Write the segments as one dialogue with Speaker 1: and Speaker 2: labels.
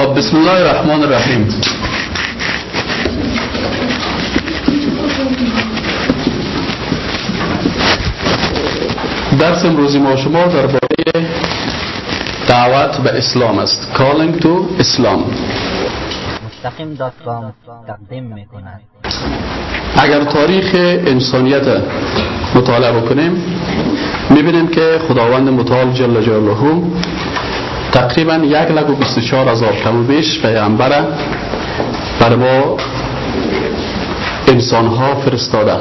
Speaker 1: خب بسم الله الرحمن الرحیم. درس امروزی ما شما درباره دعوت به اسلام است. Calling to Islam.
Speaker 2: مستقیم دات کام تقدیم می کند
Speaker 1: اگر تاریخ انسانیت مطالعه بکنیم می‌بینیم که خداوند متعال جل جلاله تقریبا یک لگ و 24 هزار کم بیش پیغمبر بر ما انسان ها فرستاده.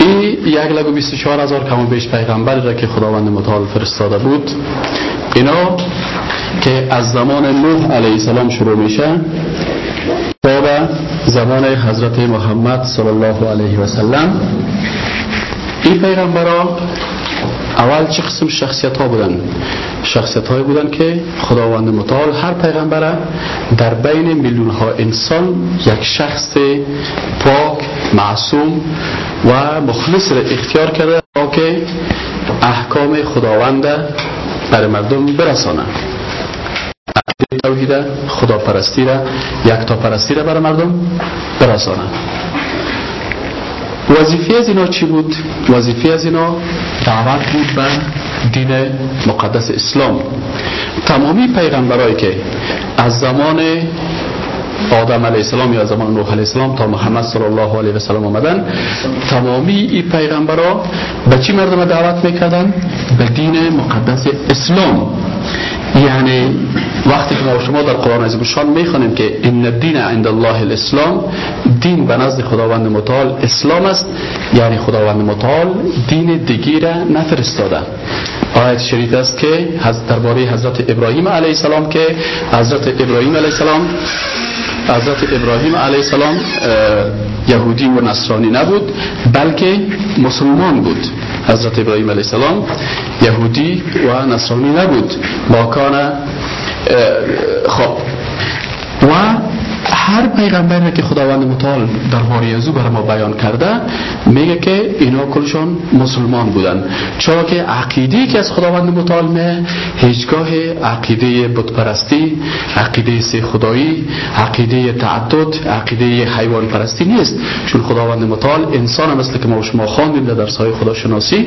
Speaker 1: این یک لگ و 24 هزار کم بیش را که خداوند متعال فرستاده بود اینا که از زمان نوح علیه السلام شروع میشه تا به زمان حضرت محمد صلی الله علیه و سلم این پیغمبران اول چه قسم شخصیت ها بودن؟ شخصیت های بودن که خداوند متعال هر پیغمبر در بین میلیون ها انسان یک شخص پاک معصوم و مخلص را اختیار کرده تا که احکام خداوند بر مردم برسانه. توحید خدا پرستی را یک تا پرستی را بر مردم برسانه. وظیفه از اینا چی بود؟ وظیفه از اینا دعوت بود به دین مقدس اسلام. تمامی پیغمبرایی که از زمان آدم علیه السلام یا زمان نوح علیه السلام تا محمد صلی الله علیه و سلم آمدن تمامی این پیغمبرا به چی مردم دعوت می‌کردن؟ به دین مقدس اسلام. یعنی وقتی که ما شما در قرآن عزیز شان می‌خوانیم که ان الدین عند الله الاسلام دین به نزد خداوند متعال اسلام است یعنی خداوند متعال دین دیگی را نفرستاده. آیت شریف است که درباره حضرت ابراهیم علیه السلام که حضرت ابراهیم علیه السلام حضرت ابراهیم علیه السلام یهودی و نصرانی نبود بلکه مسلمان بود. حضرت ابراهیم علیه السلام یهودی و نصرانی نبود. با کان خب و هر پیغمبر که خداوند متعال درباره از او بر ما بیان کرده میگه که اینا کلشان مسلمان بودن. چرا که عقیده که از خداوند متعال می هیچگاه عقیده بتپرستی عقیده سه خدایی عقیده تعدد عقیده حیوان پرستی نیست. چون خداوند متعال انسان مثل که ما شما خواندیم در درس های خداشناسی.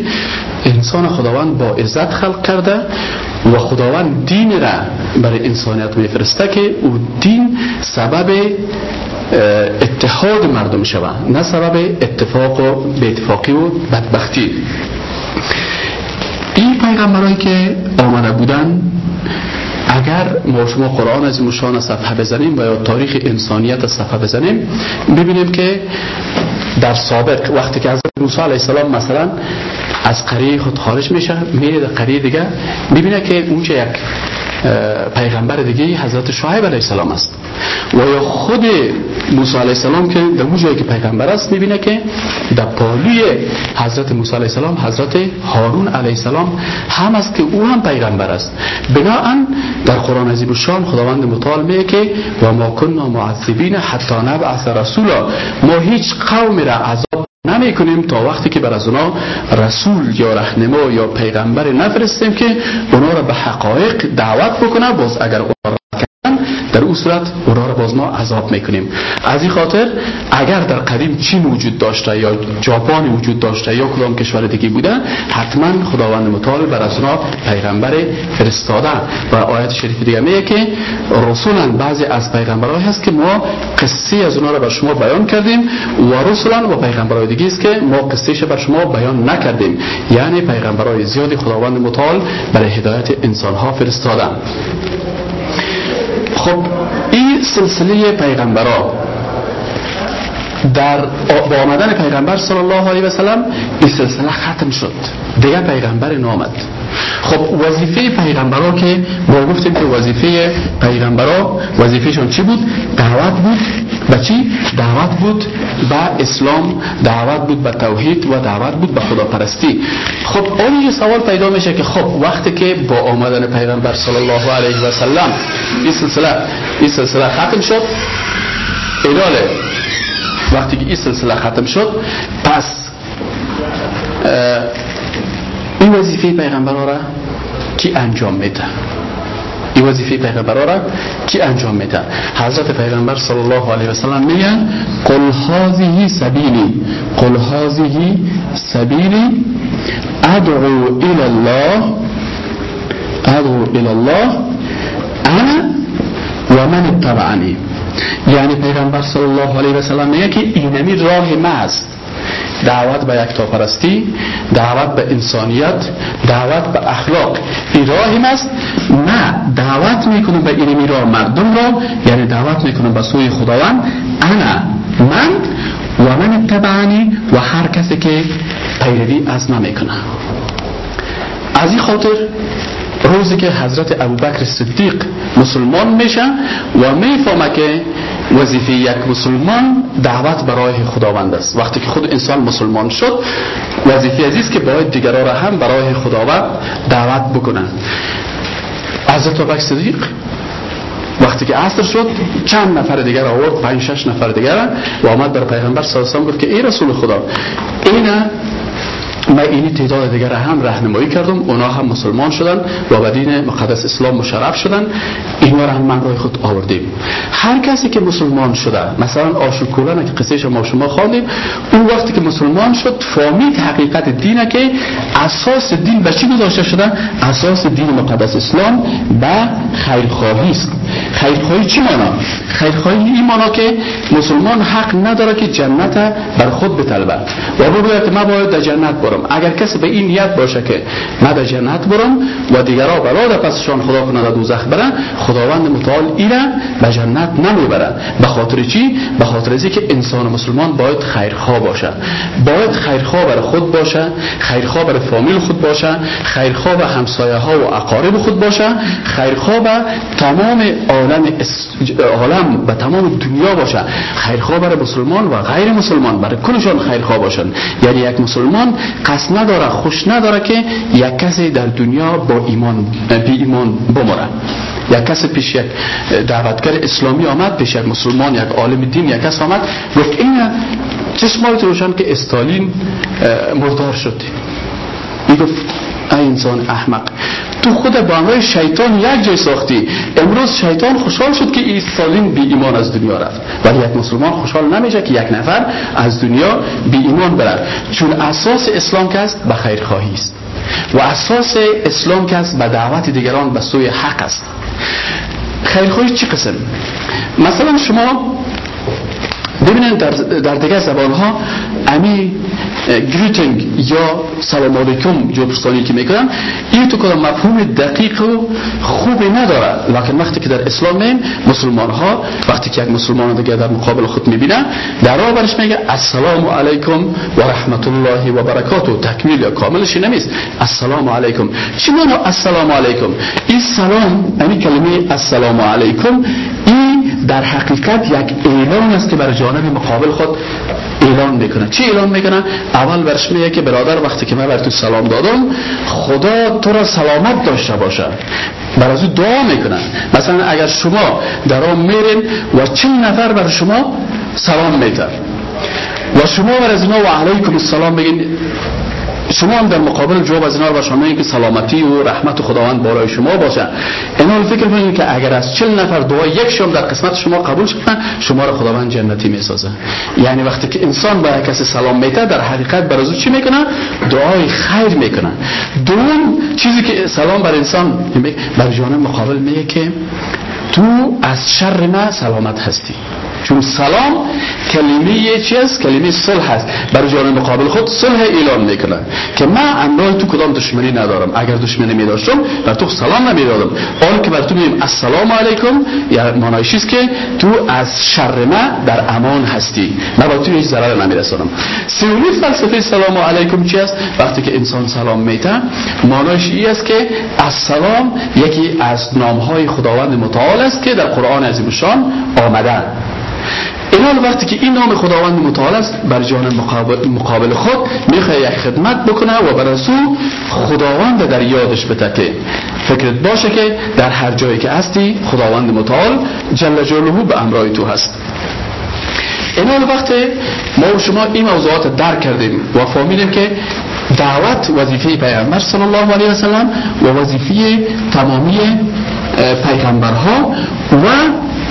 Speaker 1: انسان خداوند با عزت خلق کرده و خداوند دین را برای انسانیت میفرسته که او دین سبب اتحاد مردم شود نه سبب اتفاق و اتفاقی و بدبختی. این پیغمبرایی که آمده بودن اگر ما شما قرآن از مشان صفحه بزنیم و یا تاریخ انسانیت صفحه بزنیم ببینیم که در سابق وقتی که حضرت موسی علیه السلام مثلا از قریه خود خارج میشه میره در قریه دیگه می‌بینه که اونجا یک پیغمبر دیگه حضرت شعیب علیه السلام است. و یا خود موسی علیه السلام که در که پیغمبر است می‌بینه که در پالوی حضرت موسی علیه السلام حضرت هارون علیه السلام هم است که او هم پیغمبر است. بناهن در قرآن عظیم الشان خداوند متعال میگه که و ما کنا معذبین حتی نبعث رسولا ما هیچ قومی را عذاب نمی کنیم تا وقتی که بر از اونا رسول یا رهنما یا پیغمبر نفرستیم که اونا را به حقایق دعوت بکنه باز اگر اونا در او صورت اونا را باز ما عذاب می‌کنیم. از این خاطر اگر در قدیم چین وجود داشته یا ژاپن وجود داشته یا کدام کشور دیگه بوده حتما خداوند متعال بر از پیغمبر فرستاده. و آیت شریف دیگه میگه که رسولا بعضی از پیغمبرای هست که ما قصه از اونا را بر شما بیان کردیم و رسولا و پیغمبرای دیگه است که ما قصهش بر شما بیان نکردیم. یعنی پیغمبرای زیادی خداوند متعال برای هدایت انسان ها فرستاده خب این سلسله پیغمبرا در با آمدن پیغمبر صلی الله علیه و سلم این سلسله ختم شد. دیگه پیغمبر نامد. خب وظیفه پیغمبرا که ما گفتیم که وظیفه پیغمبرا وظیفهشون چی بود؟ دعوت بود. به چی؟ دعوت بود به اسلام دعوت بود به توحید و دعوت بود به خداپرستی. خب اون سوال پیدا میشه که خب وقتی که با آمدن پیغمبر صلی الله علیه و سلم این سلسله این سلسله ختم شد ایداله وقتی که این سلسله ختم شد پس این وظیفه پیغمبر را کی انجام میده؟ این وظیفه پیغمبر را کی انجام میده؟ حضرت پیغمبر صلی الله علیه و سلم میگن قل هذه سبیلی. قل هذه سبیلی ادعو الى الله ادعو الى الله انا و من اتبعنی. یعنی پیغمبر صلی الله علیه و سلم میگه که اینمی راه محض دعوت به یک پرستی دعوت به انسانیت دعوت به اخلاق. این راهیم است. نه دعوت می‌کنم به اینمی راه مردم را یعنی دعوت می‌کنم به سوی خداوند انا من و من اتبعنی و هر کسی که پیروی از من می‌کنه. از این خاطر روزی که حضرت ابوبکر صدیق مسلمان میشه و می‌فهمه که وظیفه یک مسلمان دعوت برای خداوند است. وقتی که خود انسان مسلمان شد وظیفه عزیز که باید دیگران را هم برای خداوند دعوت بکنن حضرت ابوبکر صدیق وقتی که عصر شد چند نفر دیگر آورد پنج شش نفر دیگر و آمد بر پیغمبر صلی الله علیه و گفت که ای رسول خدا اینا من اینی تعداد دیگر هم رهنمایی کردم. اونا هم مسلمان شدن و به دین مقدس اسلام مشرف شدن. را هم من رای خود آوردیم. هر کسی که مسلمان شده مثلا آشوکولان که قصه شما شما خواندیم اون وقتی که مسلمان شد فهمید حقیقت دینه که اساس دین به چی گذاشته شده؟ اساس دین مقدس اسلام به خیرخواهی است. خیرخواهی چی معنا خیرخواهی این معنا که مسلمان حق نداره که جنت بر خود بطلبه. و بگوید ما باید در جنت برم. اگر کسی به این نیت باشه که من در جنت برم و دیگرها برای پسشان خدا کنه در دوزخ برن خداوند متعال ایره به جنت نمی‌بره. به خاطر چی؟ به خاطر ازی که انسان مسلمان باید خیرخواه باشه. باید خیرخواه برای خود باشه خیرخواه برای فامیل خود باشه خیرخواه به همسایه ها و اقارب خود باشه خیرخواه به تمام عالم عالم به تمام دنیا باشه. خیرخواه برای مسلمان و غیر مسلمان. برای کلشان خیرخواه باشن. یعنی یک مسلمان قصد نداره خوش نداره که یک کسی در دنیا با ایمان بی ایمان بمره. یک کسی پیش یک دعوتگر اسلامی آمد پیش یک مسلمان یک عالم دین یک کس آمد. گفت این چشمایت روشن که استالین مردار شد. ای گفت انسان احمق. تو خود با همراه شیطان یک جای ساختی. امروز شیطان خوشحال شد که استالین بی ایمان از دنیا رفت. ولی یک مسلمان خوشحال نمیشه که یک نفر از دنیا بی ایمان برد. چون اساس اسلام که است به خیرخواهی است. و اساس اسلام که است به دعوت دیگران به سوی حق است. خیرخواهی چی قسم؟ مثلا شما ببینید در, در دیگه زبان ها امی greeting یا سلام علیکم جورپرسانی که می‌کنن این تو کدام مفهوم دقیق و خوبی نداره. لکن وقتی که در اسلام میم مسلمان ها وقتی که یک مسلمان دیگه در مقابل خود می‌بینه در آورش میگه السلام علیکم و رحمت الله و برکاته. تکمیل یا کاملش نمیست. السلام علیکم. چی معنی السلام علیکم؟ این سلام یعنی کلمه السلام علیکم این در حقیقت یک اعلان است که بر جانب مقابل خود اعلان می‌کنه. چی اعلان می‌کنه؟ اول برش میگه که برادر وقتی که من بر تو سلام دادم خدا تو را سلامت داشته باشه. بر از دعا می‌کنه. مثلا اگر شما در آن میرین و چند نفر بر شما سلام میتر و شما بر از اینا و علیکم السلام بگین شما هم در مقابل جواب از اینا باشه که سلامتی و رحمت خداوند بالای شما باشه. اینا فکر کنید که اگر از چل نفر دعا یک شما در قسمت شما قبول شدن شما را خداوند جنتی می‌سازه. یعنی وقتی که انسان با کسی سلام میته در حقیقت بر از چی می‌کنه؟ دعای خیر می‌کنه. دوم چیزی که سلام بر انسان بر جانب مقابل میگه که تو از شر ما سلامت هستی. چون سلام کلمه چی است؟ کلمه صلح است. برای جانب مقابل خود صلح اعلان می‌کنه که من اندای تو کدام دشمنی ندارم. اگر دشمنی می داشتم بر تو سلام نمی‌دادم. آن که بر تو میگیم السلام علیکم یا معنیش است که تو از شر ما در امان هستی. من با تو هیچ ضرر نمیرسانم. سومی فلسفه سلام علیکم چی است؟ وقتی که انسان سلام میته معنیش این است که السلام یکی از نامهای خداوند متعال است که در قرآن عظیم شان آمده. این وقتی که این نام خداوند متعال است بر جان مقابل خود می‌خواه یک خدمت بکنه و بر او خداوند در یادش بتکه فکرت باشه که در هر جایی که هستی خداوند متعال جل جلاله به امرای تو هست. این وقت ما و شما این موضوعات درک کردیم و فهمیدیم که دعوت وظیفه پیامبر صلی الله علیه و سلم و وظیفه تمامی پیغمبرها و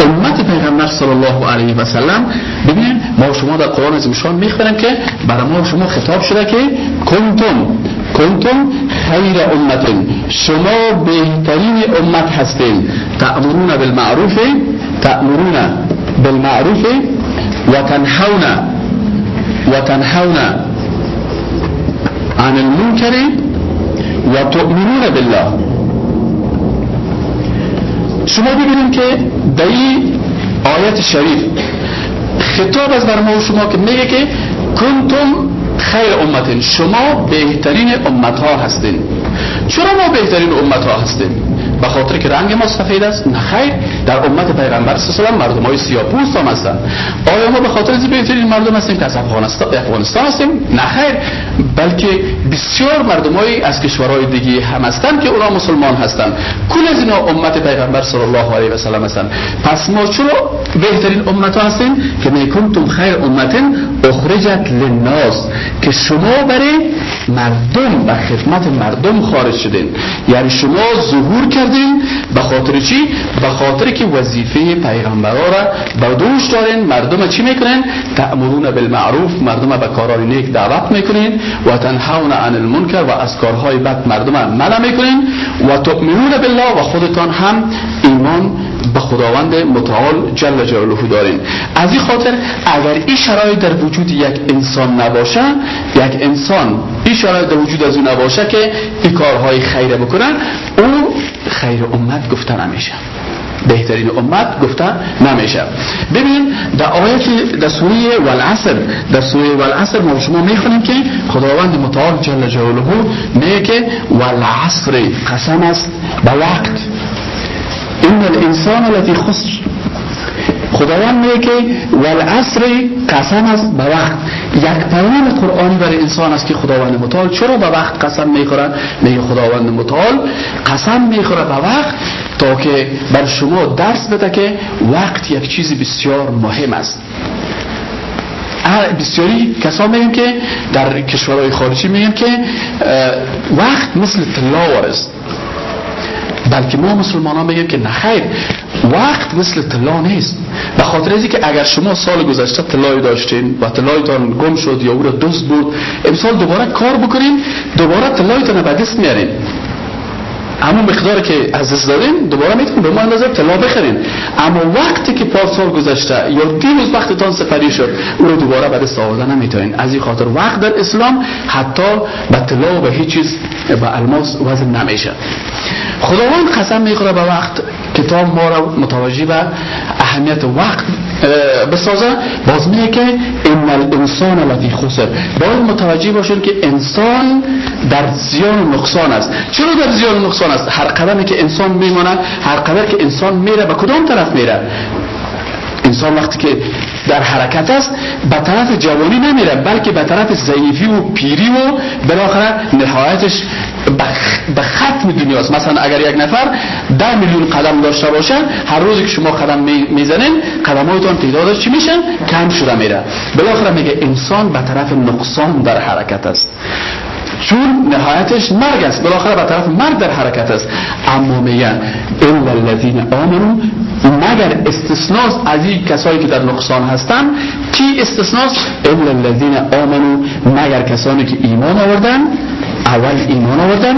Speaker 1: امت پیغمبر صلی الله علیه و سلم ببینید ما شما در قرآن از مشان می‌خونیم که برای ما شما خطاب شده که کنتم کنتم خیر امت. شما بهترین امت هستین. تأمرون بالمعروف تأمرون بالمعروف و تنحون و تنحون عن المنکر و تؤمنون بالله. شما ببینید که در این آیت شریف خطاب از بر ما شما که میگه که کنتم خیر امت شما بهترین امت ها هستین. چرا ما بهترین امت ها هستیم؟ به خاطر که رنگ ما سفید است. نه خیر. در امت پیغمبر صلی الله مردم های سیاه پوست هم هستند آیا ما به خاطر از بهترین مردم هستیم که از افغانستان افغانستان هستیم؟ نه خیر. بلکه بسیار مردمایی از کشورهای دیگه هم هستند که اونا مسلمان هستند کل از اینا امت پیغمبر صلی الله علیه و سلم هستند پس ما چرا بهترین امت ها هستیم؟ که میکنتم خیر امت اخرجت للناس. که شما برای مردم و خدمت مردم خارج شدین. یعنی شما ظهور کردین به خاطر چی؟ به خاطر که وظیفه پیغمبرا را به دوش دارین. مردم چی می‌کنین تأمرون بالمعروف. مردم به کارهای نیک دعوت می‌کنین. و تنهون عن المنکر. و از کارهای بد مردم منع می‌کنین. و تؤمنون بالله. و خودتان هم ایمان به خداوند متعال جل جلاله دارین از این خاطر اگر این شرایط در وجود یک انسان نباشه یک انسان این شرایط در وجود از اون نباشه که این کارهای خیره بکنن او خیر امت گفته نمیشه. بهترین امت گفته نمیشه. ببین در آیت در سوره والعصر در سوره والعصر ما شما می‌خونیم که خداوند متعال جل جلاله میگه که والعصر قسم است به وقت. این الانسان التي خسر. خداوند میگه که والعصر قسم است به وقت. یک پیام قرآنی برای انسان است که خداوند متعال. چرا به وقت قسم می‌خوره میگه خداوند متعال قسم می‌خوره به وقت تا که بر شما درس بده که وقت یک چیز بسیار مهم است. بسیاری کسا میگن که در کشورهای خارجی میگن که وقت مثل تلاور است بلکه ما مسلمان ها میگیم که نخیر وقت مثل طلا نیست. به خاطر ازی که اگر شما سال گذشته طلای داشتین و طلایتان گم شد یا او را دوست بود امسال دوباره کار بکنین دوباره طلایتان به دست میارین. اما مقداری که از دارین دوباره می‌تونین به ما اندازه طلا بخرین. اما وقتی که پار سال گذشته یا دیروز وقتتان سپری شد او دوباره دست آورده نمی‌تونین. از این خاطر وقت در اسلام حتی به طلا و به هیچ چیز به الماس وزن نمیشه. خداوند قسم می‌خوره به وقت کتاب ما را متوجه به اهمیت وقت بسازه. باز میگه که ان الانسان لفی خسر باید متوجه باشین که انسان در زیان و نقصان است. چرا در زیان و نقصان است؟ هر قدمی که انسان میمونه هر قدر که انسان میره به کدام طرف میره؟ انسان وقتی که در حرکت است به طرف جوانی نمیره بلکه به طرف ضعیفی و پیری و بالاخره نهایتش به ختم دنیاست مثلا اگر یک نفر ده میلیون قدم داشته باشه هر روزی که شما قدم می‌زنین قدمایتان تعدادش چی میشن کم شده میره. بالاخره میگه انسان به طرف نقصان در حرکت است. چون نهایتش مرگ است. بالاخره به طرف مرگ در حرکت است. اما میگن الا الذين امنوا مگر استثناس از این کسایی که در نقصان هستن؟ کی استثناس الا الذين امنوا مگر کسانی که ایمان آوردن؟ اول ایمان آوردن.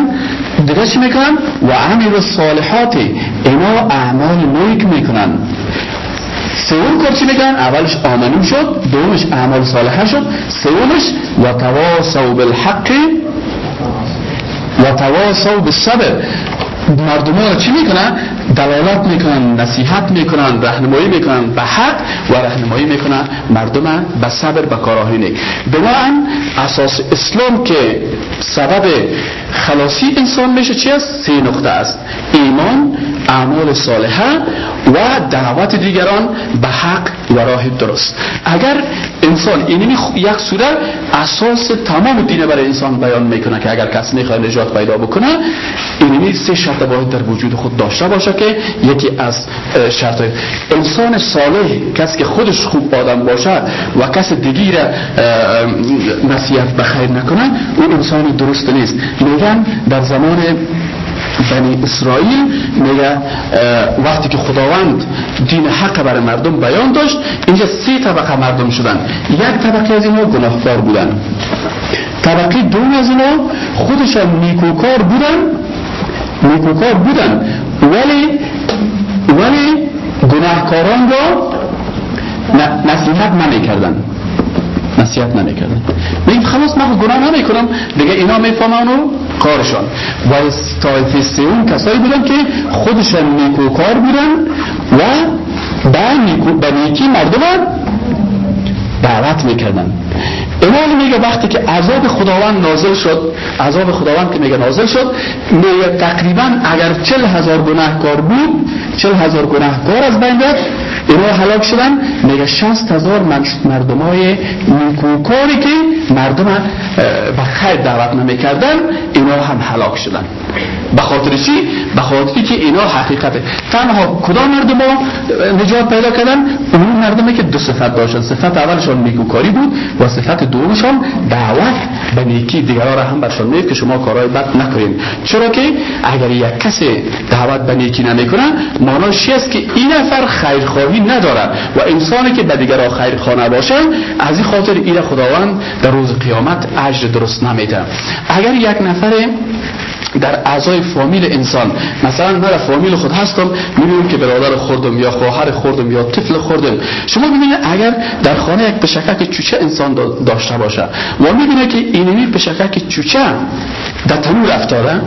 Speaker 1: دیگه چی می‌کنن؟ و عمل الصالحات اینا اعمال نیک می‌کنن. سوم کار چی میگن اولش آمنون شد دومش اعمال صالحه شد سومش و تواسو بالحق و تواسو بالصبر. مردم ها چی می‌کنن؟ دلالت می‌کنن نصیحت می‌کنن رهنمایی می‌کنن به حق و رهنمایی می‌کنن مردم به صبر به کارهای نیک. بنابراین اساس اسلام که سبب خلاصی انسان میشه چی است؟ سه نقطه است. ایمان اعمال صالحه و دعوت دیگران به حق و راه درست. اگر انسان اینمی یک سوره اساس تمام دینه برای انسان بیان می‌کنه که اگر کس می‌خواد نجات پیدا بکنه اینمی سه شرط باید در وجود خود داشته باشه که یکی از شرط انسان صالح کسی که خودش خوب آدم باشه و کس دیگی را نصیحت به خیر نکنه اون انسان درست نیست. میگن در زمان بنی اسرائیل میگه وقتی که خداوند دین حق برای مردم بیان داشت اینجا سه طبقه مردم شدن. یک طبقه از اینا گناهکار بودن. طبقه دوم از اینا خودشان نیکوکار بودن. نیکوکار بودن. ولی ولی گناهکاران را نصیحت نمی‌کردن. نصیحت نمی‌کردن. میگیم خلاص من گناه نمی‌کنم. دیگه اینا می‌فهمن و کارشان. و طایفه سوم کسایی بودن که خودشان نیکوکار بودن و به نیکی مردم دعوت می‌کردن. امام میگه وقتی که عذاب خداوند نازل شد عذاب خداوند که میگه نازل شد میگه تقریبا اگر چل هزار گناهکار بود چل هزار گناهکار از بین اینا حلاک شدن. میگه شست هزار مردم های نیکوکاری که مردم به خیر دعوت نمی‌کردن اینا هم حلاک شدن. به خاطر چی؟ به خاطری که اینا حقیقته تنها کدام مردم نجات پیدا کردن؟ اون مردمی که دو صفت داشتن. صفت اولشان نیکوکاری بود و صفت دومشان دعوت. به نیکی دیگران را هم برشان میگه که شما کارهای بد نکنید چرا که اگر یک کسی دعوت به نیکی نمی‌کنه معناش است که این نفر خیرخواهی نداره و انسانی که به دیگران خیرخواه نباشه از این خاطر این خداوند در روز قیامت اجر درست نمیده. اگر یک نفر در اعضای فامیل انسان مثلا من فامیل خود هستم می‌بینم که برادر خوردم یا خواهر خوردم یا طفل خوردم شما ببینید اگر در خانه یک پشکک چوچه انسان داشته باشه و می‌بینه که اینمی پشکک چوچه در تنور افتاده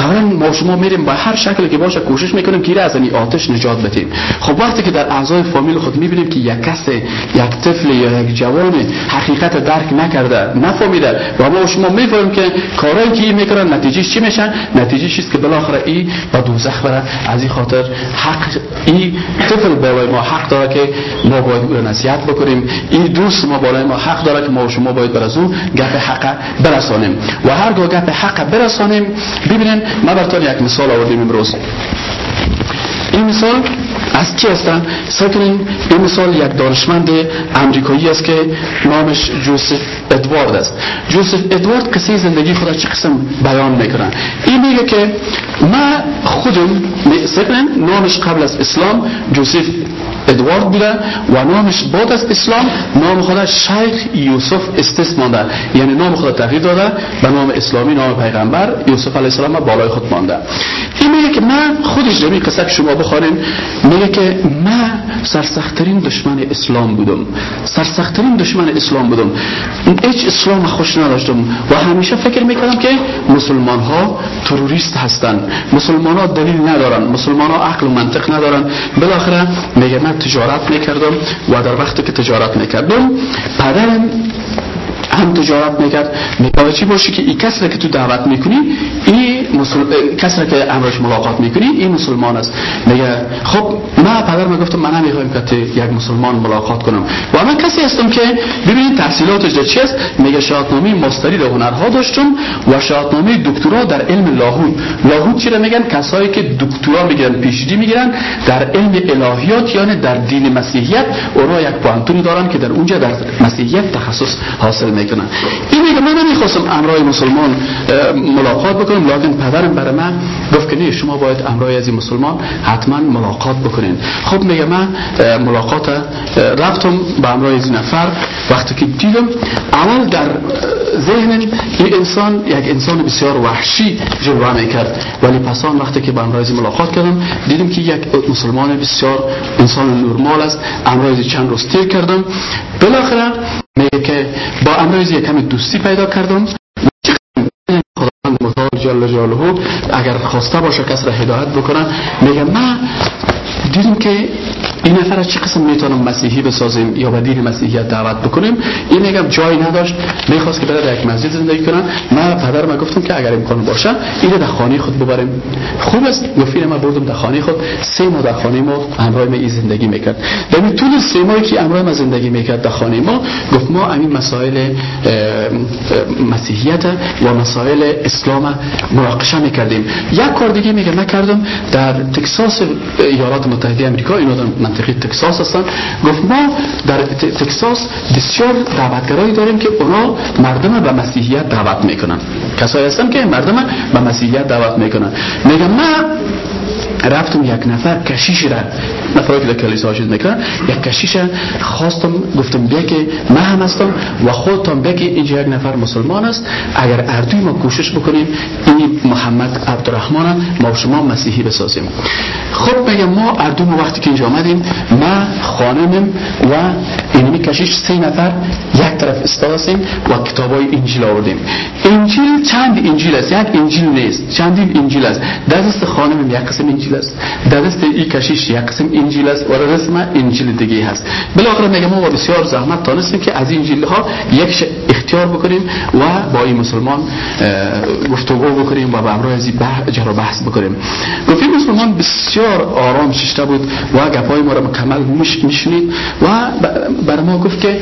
Speaker 1: اولا ما شما میریم با هر شکلی که باشه کوشش می‌کنیم که از این آتش نجات بدیم. خب وقتی که در اعضای فامیل خود می‌بینیم که یک کس یک طفل یا یک جوان حقیقت درک نکرده نفهمیده. و ما شما می‌فهمیم که کارهایی که این می‌کنن نتیجه چی میشه نتیجه چیست که بالاخره ای با دوزخ بره از این خاطر حق این طفل بالای ما حق داره که ما باید او نصیحت بکنیم. این دوست ما بالای ما حق داره که ما و شما باید بر از اون گپ حق برسانیم. و هرگاه گپ حق برسانیم. ببینن ما براتون یک مثال آوردیم امروز. این مثال از کی هستن؟ ساکنین این مثال یک دانشمند امریکایی است که نامش جوزف ادوارد است. جوزف ادوارد کسی زندگی خدا چه قسم بیان می‌کنن این میگه که ما خودم ساکنین نامش قبل از اسلام جوزف ادوارد بوده و نامش بعد از اسلام. نام خدا شیخ یوسف استس مانده. یعنی نام خدا تغییر داده به نام اسلامی نام پیغمبر یوسف علیه السلام بالای خود مانده. این میگه که من خودش جمعی قصه که شما بخوانیم میگه که من سرسختترین دشمن اسلام بودم. سرسختترین دشمن اسلام بودم. هیچ اسلام خوش نداشتم و همیشه فکر می‌کردم که مسلمان ها تروریست هستن. مسلمان ها دلیل ندارن. مسلمان ها عقل و منطق ندارن. بالاخره میگه من تجارت می‌کردم و در وقتی که تجارت می‌کردم پدرم هم تجارت می‌کرد. متوجه باشی که این کس که تو دعوت می‌کنی این مسل... کس که امرش ملاقات می‌کنی این مسلمان است. میگه خب من پدر من گفتم من نمی‌خوایم که یک مسلمان ملاقات کنم. و من کسی هستم که ببینید تحصیلاتش در چی است؟ میگه شاهنامه ماستری در هنرها داشتم و شاهنامه دکترا در علم لاهوت لاهوت چی میگن؟ کسایی که دکترا می‌گیرن پیشدی می‌گیرن در علم الهیات یعنی در دین مسیحیت. اونها یک پوانتونی دارن که در اونجا در مسیحیت تخصص حاصل می‌کنن. این میگه من نمی‌خواستم امرای مسلمان ملاقات بکنم لکن پدرم برای من گفت که نه شما باید امرای از مسلمان حتما ملاقات بکنین. خب میگه من ملاقات رفتم به امرای این نفر وقتی که دیدم اول در ذهن این انسان یک انسان بسیار وحشی جلوه می‌کرد. ولی پسان وقتی که با امرای ملاقات کردم دیدم که یک مسلمان بسیار انسان نرمال است. امرای چند روز تیر کردم. بالاخره میگه که با امروز کمی دوستی پیدا کردم. خداوند متعال جل جلاله اگر خواسته باشه کس را هدایت بکنن میگه من دیدیم که این نفر چه قسم می‌تونم مسیحی بسازیم یا به دین مسیحیت دعوت بکنیم؟ این میگم جایی نداشت. می‌خواست که بره در یک مسجد زندگی کنن. من پدر ما گفتم که اگر امکان باشه این در خانه خود ببریم. خوب است. گفتین ما بردم در خانه خود. سه ماه در خانه ما همراه ما این زندگی می‌کرد. در طول سه ماهی که همراه ما زندگی می‌کرد در خانه ما گفت ما همین مسائل مسیحیت و مسائل اسلام مناقشه می‌کردیم. یک کار دیگه میگه نکردم در تکساس ایالات متحده آمریکا. اینو در منطقه تکساس هستن. گفت ما در تکساس بسیار دعوتگرایی داریم که اونا مردم به مسیحیت دعوت می‌کنن. کسایی هستن که مردم به مسیحیت دعوت می‌کنن. میگم ما رفتم یک نفر کشیش را نفرایی که در کلیسا آشید می‌کنن یک کشیش خواستم گفتم بیا که من هم هستم و خودتان بیا که اینجا یک نفر مسلمان است. اگر اردوی ما کوشش بکنیم این محمد عبدالرحمن ما شما مسیحی بسازیم. خب میگم ما اردو ما وقتی که اینجا آمدیم ما خانمم و اینمی کشیش سه نفر یک طرف استادیم و کتابای انجیل آوردیم. انجیل چند انجیل است؟ یک انجیل نیست چندین انجیل است؟ در دست خانمم یک قسم انجیل است. در دست این کشیش یک قسم انجیل است و در دست من انجیل دیگه هست. بالاخره میگم ما بسیار زحمت تانستیم که از این انجیل ها یک اختیار بکنیم و با این مسلمان گفتگو بکنیم و به امرای از جرا بحث بکنیم. این مسلمان بسیار آرام ششته بود و گپای ما را مکمل میشنید و بر ما گفت که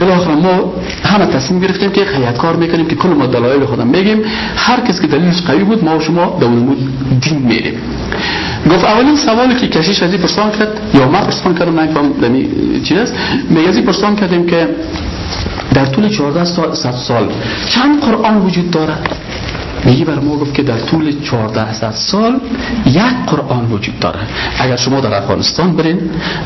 Speaker 1: بالاخره ما همه تصمیم گرفتیم که کار می‌کنیم که کل ما دلایل خودم میگیم هر کس که دلیلش قوی بود ما و شما دونمود دین میریم. گفت اولین سوالی که کشیش از این پرسان کرد یا ما پرسان کردم نمیفهم دمی چی است. میگه از این پرسان کردیم که در طول 14 سال, سال چند قرآن وجود دارد؟ میگی بر ما گفت که در طول 14 سال یک قرآن وجود داره. اگر شما در افغانستان برین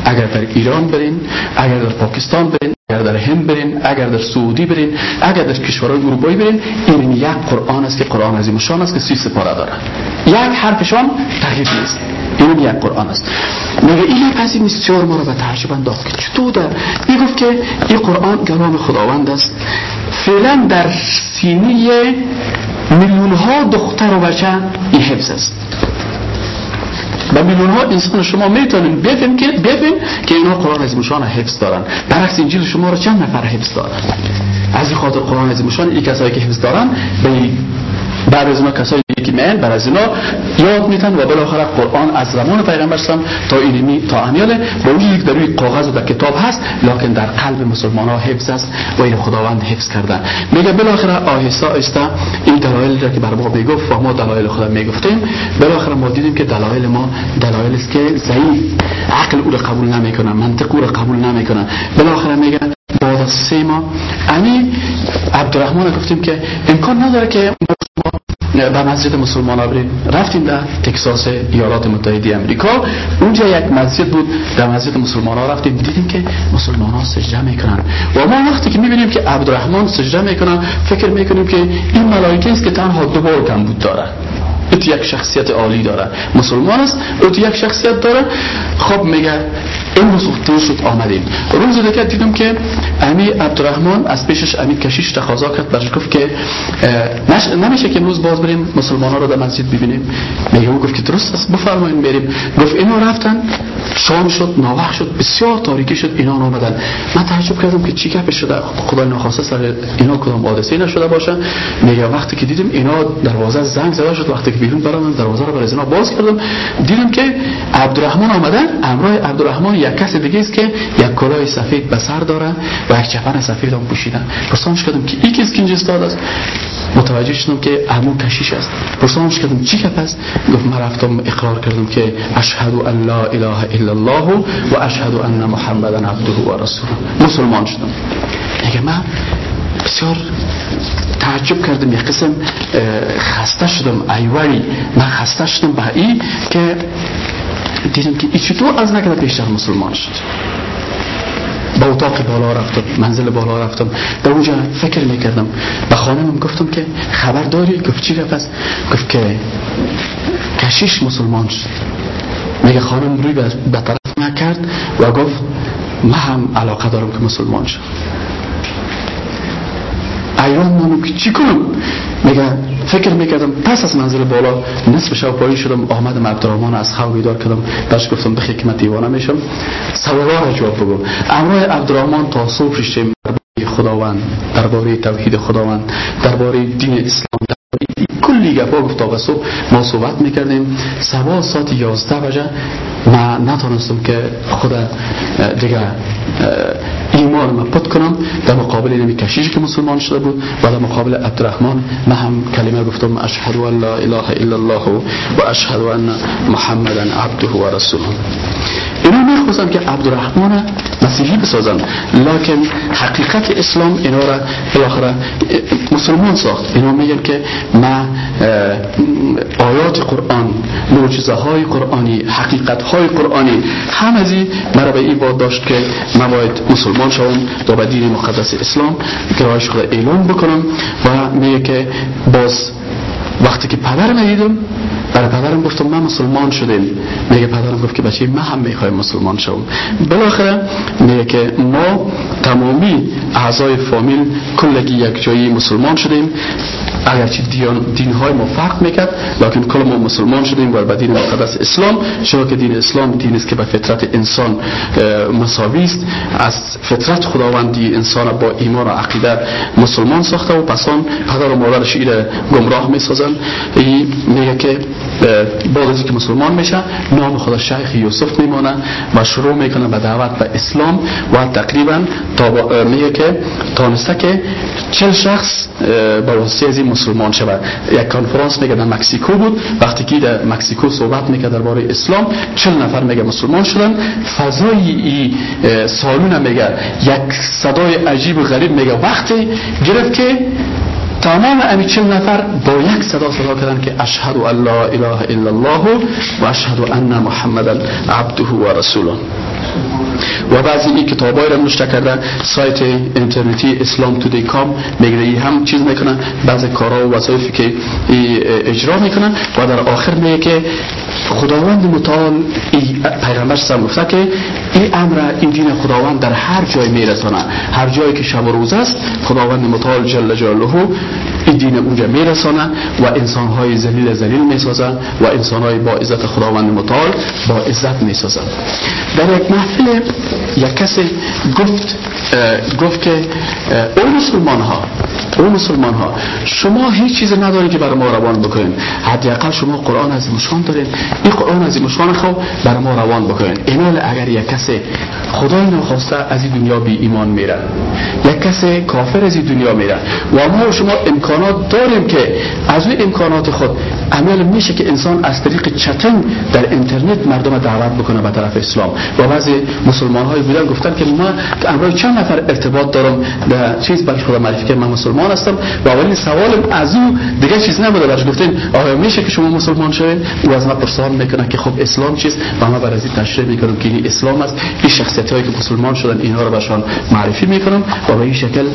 Speaker 1: اگر در ایران برین اگر در پاکستان برین اگر در هند برین اگر در سعودی برین اگر در کشورهای اروپایی برین این یک قرآن است که قرآن عظیم شان است که سی سپاره داره. یک حرفشان تغییر نیست. این یک قرآن است. میگه این قضیه بسیار ما رو به تعجب انداخت که چطور در این گفت که این قرآن کلام خداوند است. فعلا در سینه میلیون ها دختر و بچه این حفظ است. و میلیون ها انسان شما می‌تونین بفهم که بفهم که اینا قرآن از مشان حفظ دارن. برعکس انجیل شما رو چند نفر حفظ دارن؟ از این خاطر قرآن از مشان این کسایی که حفظ دارن به بعد از ما کسایی من بر از اینا یاد میتن و بالاخره قرآن از زمان پیغمبر تا اینمی تا امیاله با اون یک در روی کاغذ و در کتاب هست لکن در قلب مسلمان ها حفظ است و این خداوند حفظ کردن میگه بالاخره آهسته آهسته این دلایل را که بر ما بگفت و ما دلایل خدا می‌گفتیم بالاخره ما دیدیم که دلایل ما دلایل است که ضعیف. عقل او را قبول نمی‌کنه منطق او را قبول نمی‌کنه بالاخره میگه بعد از سه ماه. امی عبدالرحمن گفتیم که امکان نداره که به مسجد مسلمان ها بریم رفتیم در تکساس ایالات متحده امریکا اونجا یک مسجد بود در مسجد مسلمان ها رفتیم. دیدیم که مسلمان ها سجده می‌کنن. و ما وقتی که می‌بینیم که عبدالرحمن سجده می‌کنن فکر می‌کنیم که این ملائکه است که تنها دو بار کم بود داره اوت یک شخصیت عالی داره. مسلمان است اوت یک شخصیت داره. خب میگه این روز شد آمدیم روز دیگه دیدم که امی عبدالرحمن از پیشش امی کشیش تقاضا کرد. برش گفت که نمیشه که امروز باز بریم مسلمان ها رو در مسجد ببینیم. میگه او گفت که درست است بفرمایید بریم. گفت اینا رفتن شام شد ناوخت شد بسیار تاریکی شد اینا آمدن. من تعجب کردم که چی گپ شده. خدا ناخواسته سر اینا کدام حادثه نشده باشه. میگه وقتی که دیدیم اینا دروازه زنگ زده شد وقتی بیرون برام دروازه رو برای اینا باز کردم. دیدم که عبدالرحمن آمدن امرای عبدالرحمن یک کس دیگه است که یک کلاه سفید به سر داره و یک چپن سفید هم پوشیدن پرسانش کردم که این کس که استاد است. متوجه شدم که عمو کشیش است. پرسانش کردم چی کپ است؟ گفت من رفتم اقرار کردم که اشهد ان لا اله الا الله و اشهد ان محمدا عبده و رسوله. مسلمان شدم. میگه من بسیار تعجب کردم. یک قسم خسته شدم. ایوری من خسته شدم به این که دیدم که چطور از نکده پیشتر مسلمان شد. با اتاق بالا رفتم منزل بالا رفتم. در اونجا فکر می‌کردم. به خانمم گفتم که خبر داری؟ گفت چی است گفت که کشیش مسلمان شد. میگه خانم روی به طرف من کرد و گفت من هم علاقه دارم که مسلمان شد ایران مانو که چی کنم میگه فکر می‌کردم پس از منزل بالا نصف شب پایی شدم آمدم عبدالرحمن از خواب بیدار کردم درش گفتم که من دیوانه میشم سوالا را جواب بگو امرای عبدالرحمن تا صبح خداوند درباره توحید خداوند درباره دین اسلام کلی گفا گفت تا صبح ما صحبت می‌کردیم. سوا ساعت یازده بجه. ما نتونستم که خود دیگه ایمان ما پت کنم. در مقابل نمی کشیش که مسلمان شده بود و در مقابل عبدالرحمن ما هم کلمه گفتم اشهد ان لا اله الا الله و اشهد ان محمدا عبده و رسوله. اینو می‌خواستن که عبدالرحمن مسیحی بسازن لکن حقیقت اسلام اینا را بالاخره مسلمان ساخت. اینا میگن که ما آیات قرآن معجزه های قرآنی حقیقت های قرآنی هم از این مرا به این باد داشت که من باید مسلمان شوم و به دین مقدس اسلام گرایش خود اعلان بکنم و میگه که باز وقتی که پدرم دیدم برای پدرم گفتم من مسلمان شدیم میگه پدرم گفت که بچه من هم می‌خوایم مسلمان شوم. بالاخره میگه که ما تمامی اعضای فامیل کلگی یک جایی مسلمان شدیم. اگرچه دین های ما فرق می‌کرد لکن کل ما مسلمان شدیم و به دین مقدس اسلام. چرا که دین اسلام دین است که به فطرت انسان مساوی است. از فطرت خداوندی انسان با ایمان و عقیده مسلمان ساخته و پسان پدر و مادرش ایره گمراه می‌سازن این میگه که بعد از که مسلمان میشه نام خدا شیخ یوسف میمانه و شروع می‌کنه به دعوت به اسلام و تقریبا تا میگه که تانسته که چل شخص با واسطه از این مسلمان شود. یک کنفرانس میگه در مکسیکو بود. وقتی که در مکسیکو صحبت میگه درباره اسلام چل نفر میگه مسلمان شدن. فضای ای سالون میگه. یک صدای عجیب و غریب میگه. وقتی گرفت که تمام امی چل نفر با یک صدا صدا کردن که اشهد ان لا اله الا الله و اشهد ان محمدا عبده و رسوله. و بعضی این کتابایی را نوشته کرده سایت اینترنتی اسلام تو کام میگه هم چیز می‌کنن بعضی کارها و وظایفی که اجرا می‌کنن و در آخر میگه که خداوند متعال پیغمبر سم گفته که این امر این دین خداوند در هر جای میرسانه. هر جایی که شب و روز است خداوند متعال جل جلاله این دین اونجا میرسانه و انسان های ذلیل ذلیل می‌سازه و انسان های با عزت خداوند متعال با عزت می‌سازن در یک محفل یک کسی گفت گفت که اون مسلمان ها او مسلمان ها شما هیچ چیز ندارید که برای ما روان بکنین حداقل شما قرآن از مشان دارین این قرآن از مشان خو برای ما روان بکنین اینال اگر یک کسی خدای نخواسته از این دنیا بی ایمان میره یک کسی کافر از این دنیا میره و ما و شما امکانات داریم که از این امکانات خود عمل میشه که انسان از طریق چتن در اینترنت مردم دعوت بکنه به طرف اسلام. و بعضی مسلمان های بودن گفتن که ما امروز چند نفر ارتباط دارم در چیز برای خدا معرفی که من مسلمان هستم. و اولین سوال از او دیگه چیز نبوده. برش گفتین آیا میشه که شما مسلمان شوید؟ او از ما پرسان می‌کنه که خب اسلام چیست؟ و ما برای تشریح می‌کنم که این اسلام است. این شخصیت هایی که مسلمان شدن اینها رو بهشان معرفی می‌کنم. و به این شکل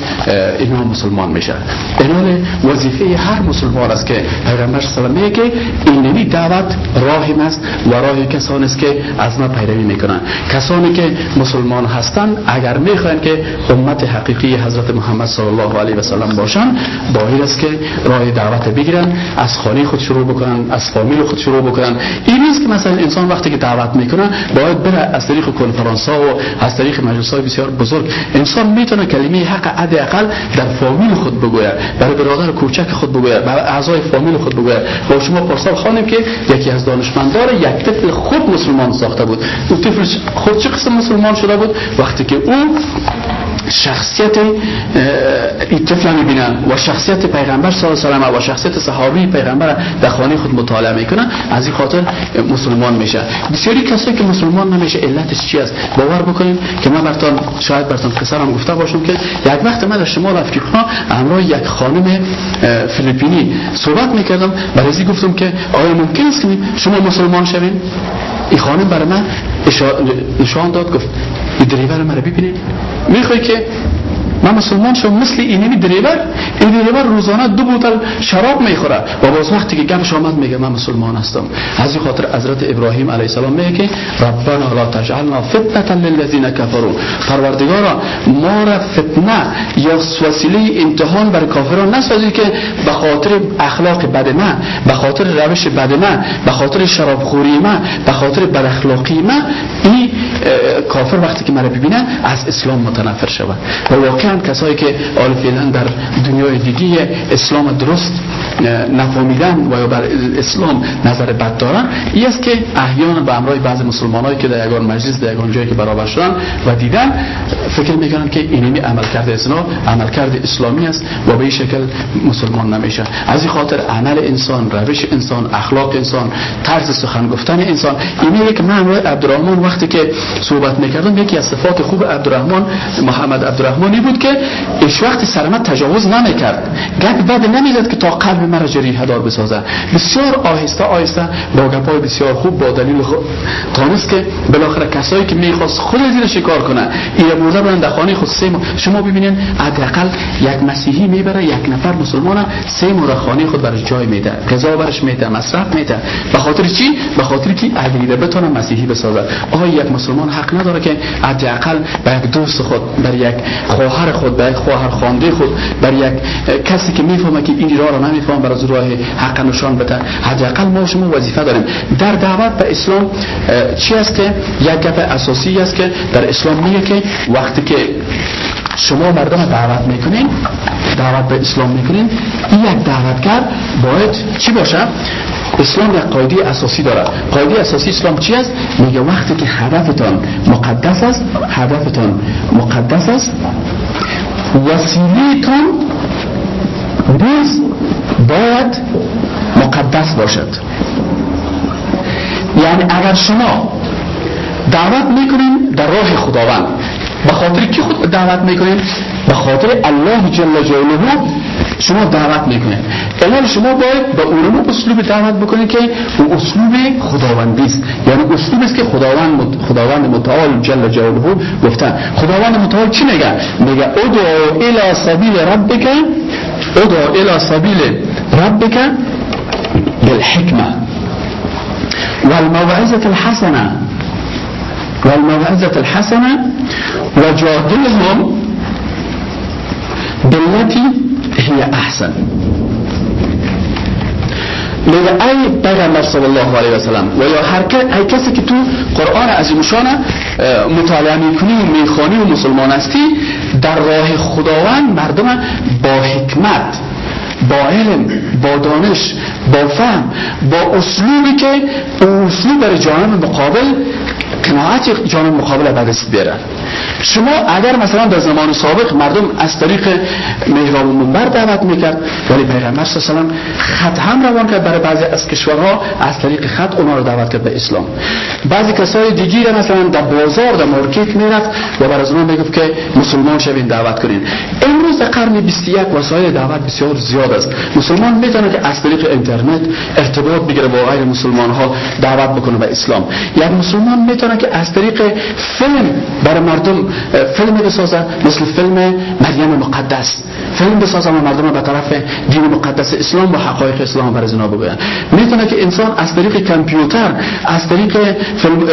Speaker 1: اینها مسلمان میشن. اینال وظیفه هر مسلمان است که پیغمبر صلی علیه که اینمی دعوت راهی است و راه کسانی است که از ما پیروی می‌کنن. کسانی که مسلمان هستند اگر می‌خواین که امت حقیقی حضرت محمد صلی الله علیه و سلم باشن با این است که راه دعوت بگیرن از خانه خود شروع بکنن از فامیل خود شروع بکنن. این نیست که مثلا انسان وقتی که دعوت می‌کنه باید بره از طریق کنفرانس ها و از طریق مجلس های بسیار بزرگ. انسان می‌تونه کلمه حق حداقل در فامیل خود بگوید. برای برادر کوچک خود بگوید اعضای فامیل خود بگوید. با شما پارسال خانم که یکی از دانشمندان یک طفل خود مسلمان ساخته بود. اون طفل خود چه قسم مسلمان شده بود؟ وقتی که او شخصیت این طفل می‌بینن و شخصیت پیغمبر صلی الله علیه و شخصیت صحابی پیغمبر در خانه خود مطالعه می‌کنن از این خاطر مسلمان میشه. بسیاری کسایی که مسلمان نمیشه علتش چی است؟ باور بکنید که من براتون شاید براتون قصرم گفته باشم که یک وقت من در شمال افریقا همراه یک خانم فیلیپینی صحبت می‌کردم. برای گفتم که آیا ممکن است که شما مسلمان شوین؟ این خانم برای من نشان داد گفت این دریور مرا ببینید. می‌خوای که من مسلمان شم مثل اینمی دریور این دریور روزانه دو بوتل شراب می‌خوره. و باز وقتی که گپش آمد میگه من مسلمان هستم. از این خاطر حضرت ابراهیم علیه السلام میگه که ربنا لا تجعلنا فتنه للذین کفروا. پروردگارا ما را فتنه یا وسیله امتحان بر کافران نسازی که به خاطر اخلاق بد من به خاطر روش بد من به خاطر شراب خوری من به خاطر بد اخلاقی من این کافر وقتی که مرا ببینه از اسلام متنفر شود. و واقعا کسایی که آل فعلا در دنیای دیگه اسلام درست نفهمیدن و یا بر اسلام نظر بد دارن این است که احیانا به امرای بعض مسلمانایی که در یگان مجلس در یگان جایی که برابر شدن و دیدن فکر می‌کنن که اینمی عمل کرده اسلام عمل کرده اسلامی است و به این شکل مسلمان نمیشه. از این خاطر عمل انسان روش انسان اخلاق انسان طرز سخن گفتن انسان اینه که من عبدالرحمن وقتی که صحبت می‌کردم یکی از صفات خوب عبدالرحمن محمد عبدالرحمنی بود که ایش وقت سرمت تجاوز نمی‌کرد. گپ بد نمی‌زد که تا قلب مرا جریحه دار بسازه بسیار آهسته آهسته با گپای بسیار خوب با دلیل تانست که بالاخره کسایی که می‌خواست خود از این شکار کنه. این موزه برن در خانه خود سه شما ببینین حداقل یک مسیحی می‌بره یک نفر مسلمان سه ماه خانه خود برش جای میده. غذا برش میده مصرف میده. به خاطر چی؟ به خاطر که عقیده بتونه مسیحی بسازه آقا یک مسلمان حق نداره که حداقل به یک دوست خود بر یک خواهر خود به خواهر خانده خود بر یک کسی که می‌فهمه که این راه رو نمیفهم بر از راه حق نشان بده. حداقل ما شما وظیفه داریم. در دعوت به اسلام چی است که؟ یک گپ اساسی است که در اسلام میگه که وقتی که شما مردم دعوت می‌کنین دعوت به اسلام می‌کنین این یک دعوتگر باید چی باشه؟ اسلام یک قاعده اساسی داره. قاعده اساسی اسلام چی است؟ میگه وقتی که هدفتان مقدس است هدفتان مقدس است وسیلهتان نیز باید مقدس باشد. یعنی اگر شما دعوت می‌کنین در راه خداوند به خاطر کی خود دعوت می‌کنین؟ به خاطر الله جل جلاله. شما دعوت می‌کنید. الان شما باید به اون اسلوب دعوت بکنید که او اسلوب خداوندی است. یعنی اسلوب است که خداوند خداوند متعال جل جلاله گفته. خداوند متعال چی میگه؟ میگه ادعو الى سبیل ربک ادعو الى سبیل ربک بالحکمه. والموعظه الحسنه. والموعظه الحسنه وجادلهم بالتي هي احسن میگه ای پیغمبر صلی الله علیه و سلم و یا هر کسی که تو قرآن عظیمشان مطالعه می‌کنی و می‌خوانی و مسلمان هستی در راه خداوند مردم با حکمت با علم با دانش با فهم با اسلوبی که اسلوب بر جانب مقابل قناعت جانب مقابل بررسی بیارن شما اگر مثلا در زمان سابق مردم از طریق محراب منبر دعوت می‌کرد ولی پیغمبر صلی الله خط هم روان کرد برای بعضی از کشورها از طریق خط اونا رو دعوت کرد به اسلام. بعضی کسای دیگه مثلا در بازار در مارکت می‌رفت و بر از اونها می‌گفت که مسلمان شوین دعوت کنین. امروز در قرن 21 وسایل دعوت بسیار زیاد است. مسلمان می‌تونه که از طریق اینترنت ارتباط بگیره با غیر مسلمان ها دعوت بکنه به اسلام. یک مسلمان می‌تونه که از طریق فیلم برای مردم فیلم بسازن مثل فیلم مریم مقدس. فیلم بسازن و مردم به طرف دین مقدس اسلام و حقایق اسلام بر ازنا بگوین می‌تونه که انسان از طریق کامپیوتر از طریق فیلم